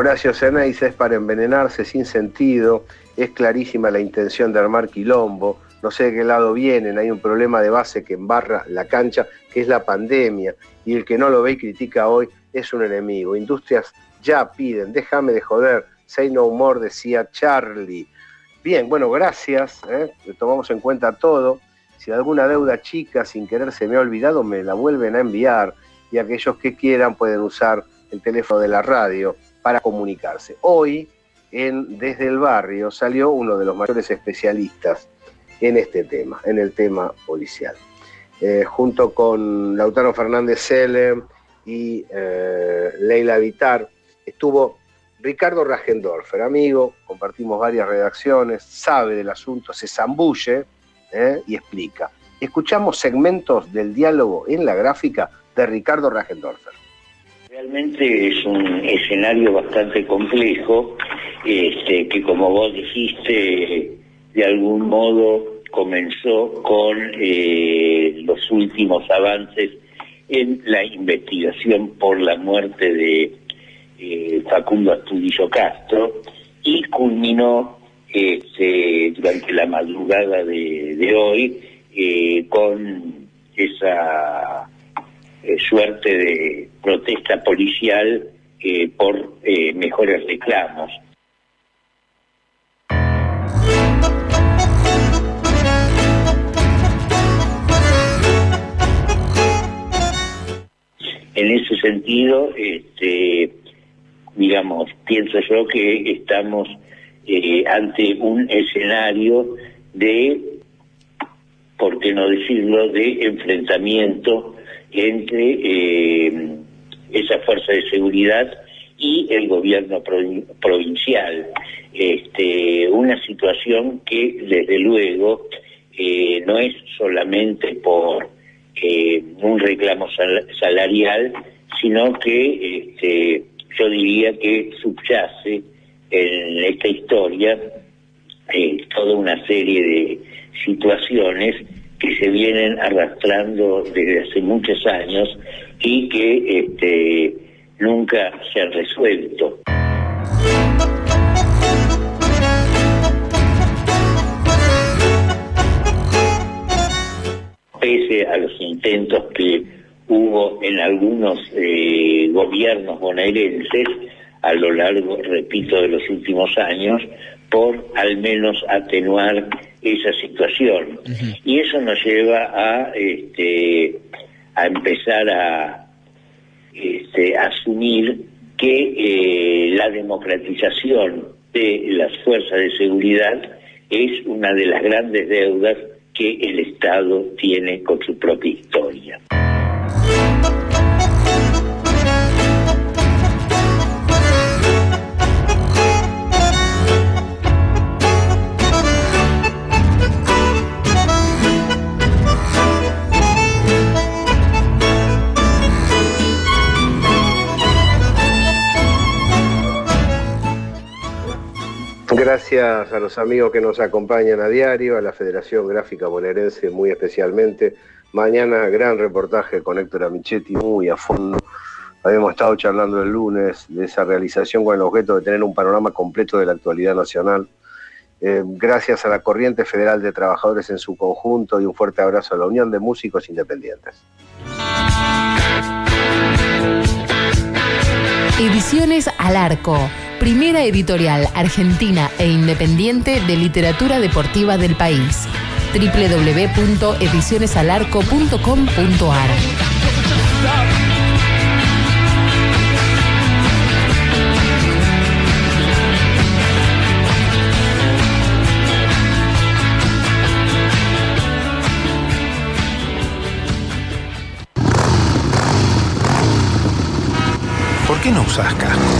Horacio Ceneiz es para envenenarse sin sentido, es clarísima la intención de armar quilombo, no sé de qué lado vienen, hay un problema de base que embarra la cancha, que es la pandemia, y el que no lo ve y critica hoy es un enemigo. Industrias ya piden, déjame de joder, say no more, decía Charlie. Bien, bueno, gracias, ¿eh? tomamos en cuenta todo. Si alguna deuda chica sin querer se me ha olvidado, me la vuelven a enviar y aquellos que quieran pueden usar el teléfono de la radio para comunicarse. Hoy, en Desde el Barrio, salió uno de los mayores especialistas en este tema, en el tema policial. Eh, junto con Lautaro Fernández Selle y eh, Leila Vitar, estuvo Ricardo Rajendorfer, amigo, compartimos varias redacciones, sabe del asunto, se zambulle eh, y explica. Escuchamos segmentos del diálogo en la gráfica de Ricardo Rajendorfer. Realmente es un escenario bastante complejo, este, que como vos dijiste, de algún modo comenzó con eh, los últimos avances en la investigación por la muerte de eh, Facundo Astudillo Castro y culminó este, durante la madrugada de, hoy eh, con esa suerte de protesta policial por mejores reclamos. En ese sentido, este, digamos, pienso yo que estamos eh, ante un escenario de, por qué no decirlo, de enfrentamiento entre eh, esa fuerza de seguridad y el gobierno provincial. Este, una situación que, desde luego, eh, no es solamente por un reclamo salarial, sino que este, yo diría que subyace en esta historia eh, toda una serie de situaciones que se vienen arrastrando desde hace muchos años y que este, nunca se han resuelto. pese a los intentos que hubo en algunos eh, gobiernos bonaerenses a lo largo, repito, de los últimos años, por al menos atenuar esa situación. Y eso nos lleva a, este, a empezar a este, asumir que eh, la democratización de las fuerzas de seguridad es una de las grandes deudas que el Estado tiene con su propia historia. Gracias a los amigos que nos acompañan a diario, a la Federación Gráfica Bonaerense muy especialmente. Mañana gran reportaje con Héctor Amichetti muy a fondo. Habíamos estado charlando el lunes de esa realización con el objeto de tener un panorama completo de la actualidad nacional. Eh, gracias a la Corriente Federal de Trabajadores en su conjunto y un fuerte abrazo a la Unión de Músicos Independientes. Ediciones al Arco primera editorial argentina e independiente de literatura deportiva del país. www.edicionesalarco.com.ar ¿Por qué no usas casco?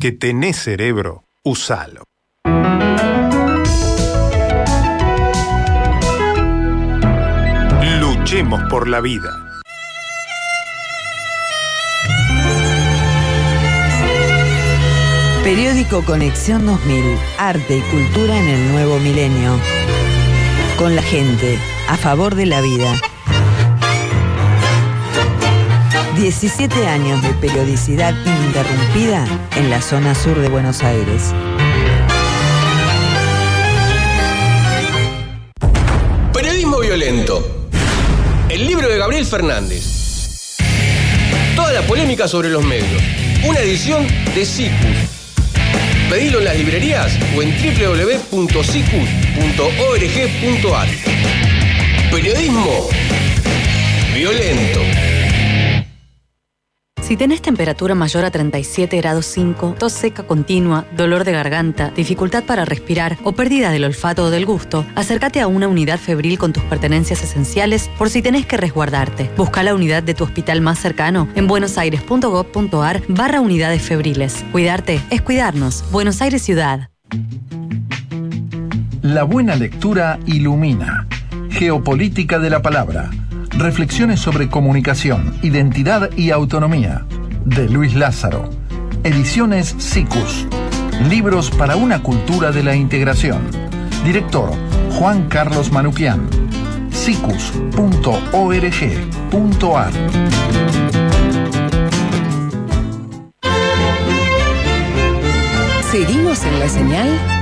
Que tenés cerebro, usalo. Luchemos por la vida. Periódico Conexión 2000, Arte y Cultura en el Nuevo Milenio. Con la gente, a favor de la vida. 17 años de periodicidad ininterrumpida en la zona sur de Buenos Aires. Periodismo violento. El libro de Gabriel Fernández. Toda la polémica sobre los medios. Una edición de CICUS. Pedilo en las librerías o en www.cicus.org.ar. Periodismo Si tenés temperatura mayor a 37 grados 5, tos seca continua, dolor de garganta, dificultad para respirar o pérdida del olfato o del gusto, acércate a una unidad febril con tus pertenencias esenciales por si tenés que resguardarte. Busca la unidad de tu hospital más cercano en buenosaires.gov.ar barra unidades febriles. Cuidarte es cuidarnos. Buenos Aires Ciudad. La buena lectura ilumina. Geopolítica de la palabra. Reflexiones sobre comunicación, identidad y autonomía. De Luis Lázaro. Ediciones SICUS. Libros para una cultura de la integración. Director Juan Carlos Manuquian. sicus.org.ar. Seguimos en la señal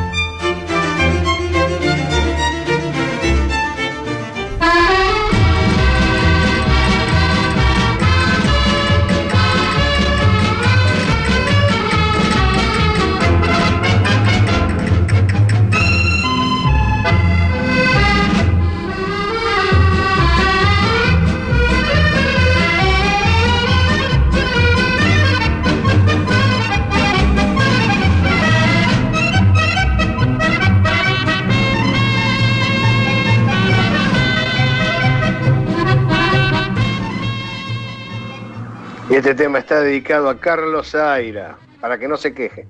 Y este tema está dedicado a Carlos Zaira, para que no se queje.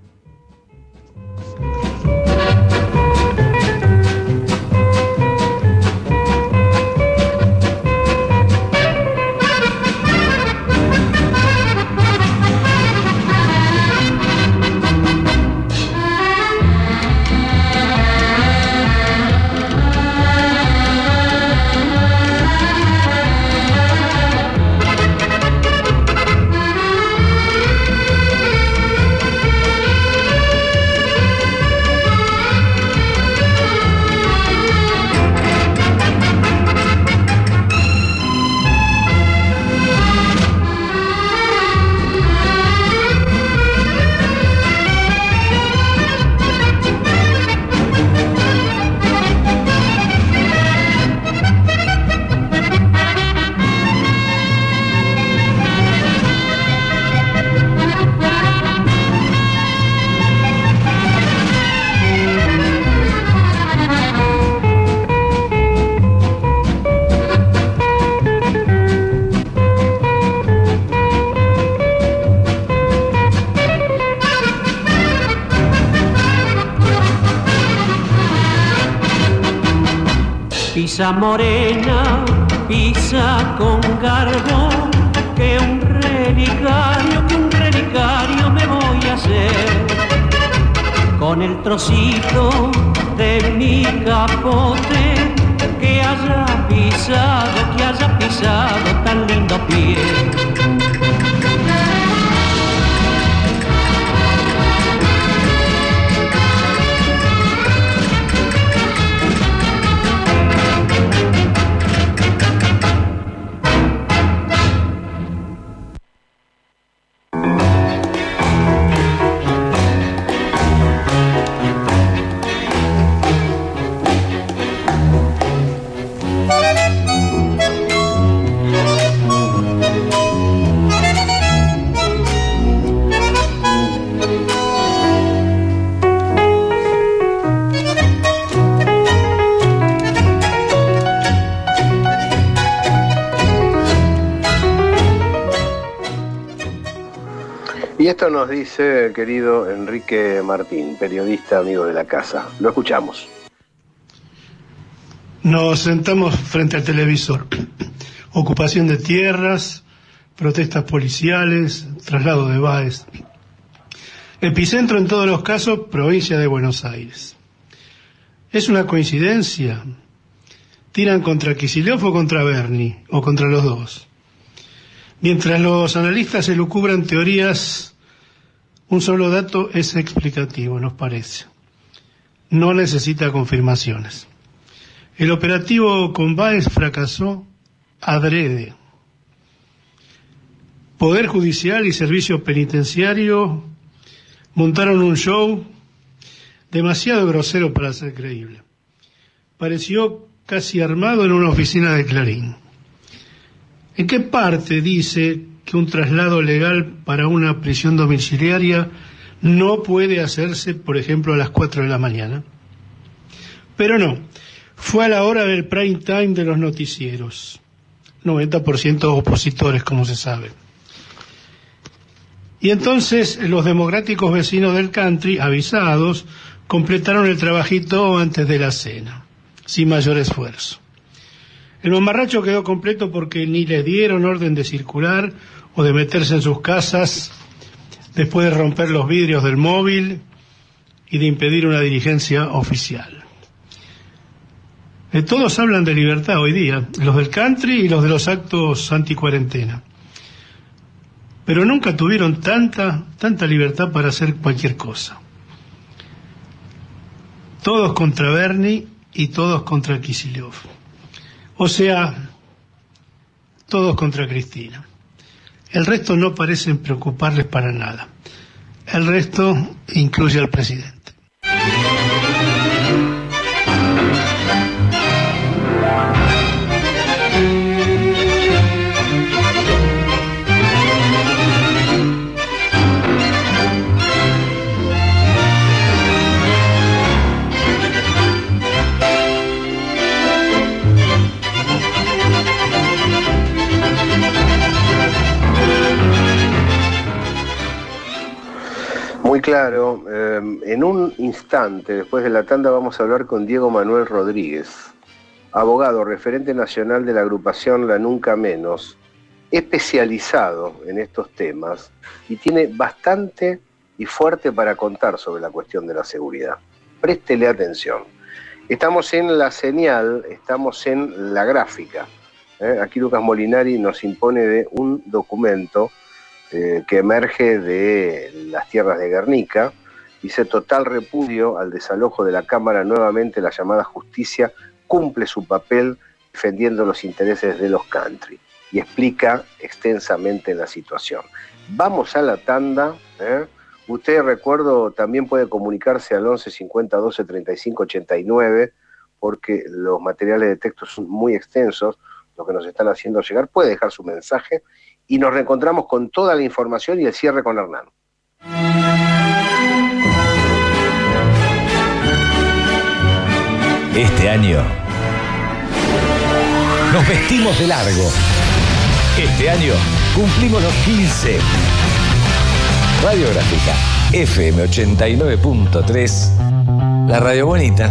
Pisa morena, pisa con garbo, que un relicario, que un relicario me voy a hacer. Con el trocito de mi capote, que haya pisado, que haya pisado tan lindo pie. Y esto nos dice el querido Enrique Martín, periodista amigo de la casa. Lo escuchamos. Nos sentamos frente al televisor. Ocupación de tierras, protestas policiales, traslado de Baez. Epicentro en todos los casos, provincia de Buenos Aires. ¿Es una coincidencia? ¿Tiran contra Kicillof o contra Bernie? ¿O contra los dos? Mientras los analistas elucubran teorías, un solo dato es explicativo, nos parece. No necesita confirmaciones. El operativo con fracasó adrede. Poder Judicial y Servicio Penitenciario montaron un show demasiado grosero para ser creíble. Pareció casi armado en una oficina de Clarín. ¿En qué parte dice que un traslado legal para una prisión domiciliaria no puede hacerse, por ejemplo, a las 4 de la mañana? Pero no, fue a la hora del prime time de los noticieros. 90% opositores, como se sabe. Y entonces los democráticos vecinos del country, avisados, completaron el trabajito antes de la cena, sin mayor esfuerzo. El mamarracho quedó completo porque ni les dieron orden de circular o de meterse en sus casas después de romper los vidrios del móvil y de impedir una diligencia oficial. Eh, todos hablan de libertad hoy día, los del country y los de los actos anticuarentena. Pero nunca tuvieron tanta, tanta libertad para hacer cualquier cosa. Todos contra Bernie y todos contra Kicillof. O sea, todos contra Cristina. El resto no parecen preocuparles para nada. El resto incluye al presidente. Claro. Eh, en un instante, después de la tanda, vamos a hablar con Diego Manuel Rodríguez, abogado, referente nacional de la agrupación La Nunca Menos, especializado en estos temas y tiene bastante y fuerte para contar sobre la cuestión de la seguridad. Préstele atención. Estamos en la señal, estamos en la gráfica. ¿eh? Aquí Lucas Molinari nos impone de un documento eh, que emerge de las tierras de Guernica. Dice total repudio al desalojo de la Cámara. Nuevamente la llamada justicia cumple su papel defendiendo los intereses de los country y explica extensamente la situación. Vamos a la tanda. ¿eh? Usted, recuerdo, también puede comunicarse al 11 50 12 35 89 porque los materiales de texto son muy extensos, lo que nos están haciendo llegar. Puede dejar su mensaje y nos reencontramos con toda la información y el cierre con Hernán. Este año nos vestimos de largo. Este año cumplimos los 15. Radiográfica FM 89.3. La radio bonita.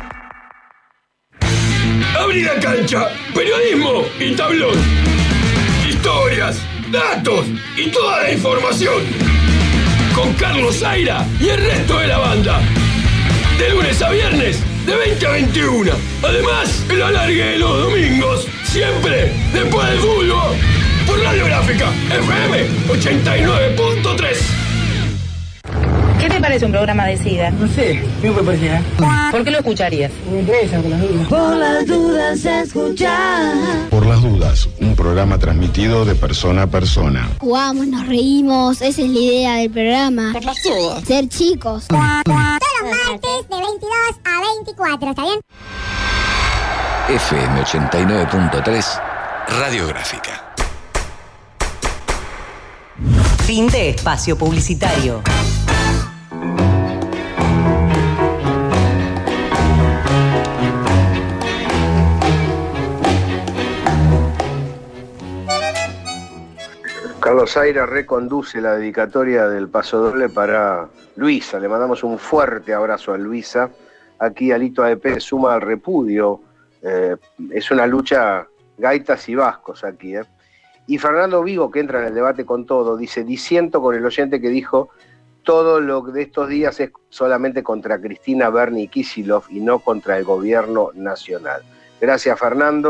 Abrí la cancha, periodismo y tablón. Historias, datos y toda la información. Con Carlos Zaira y el resto de la banda. De lunes a viernes, de 20 a 21. Además, el alargue de los domingos, siempre después del fútbol. Por Radiográfica FM 89.3. ¿Qué te parece un programa de SIDA? No sé, me parecía. ¿Por qué lo escucharías? Me interesa con las dudas. Por las dudas escuchar. Por las dudas, un programa transmitido de persona a persona. Jugamos, nos reímos, esa es la idea del programa. Ser chicos. Todos los martes de 22 a 24, ¿está bien? FM 89.3 Radiográfica. Fin de espacio publicitario. Carlos Aira reconduce la dedicatoria del paso doble para Luisa. Le mandamos un fuerte abrazo a Luisa. Aquí Alito AEP suma al repudio. Eh, es una lucha gaitas y vascos aquí. ¿eh? Y Fernando Vigo, que entra en el debate con todo, dice, disiento con el oyente que dijo, todo lo de estos días es solamente contra Cristina Berni Kisilov y no contra el gobierno nacional. Gracias Fernando.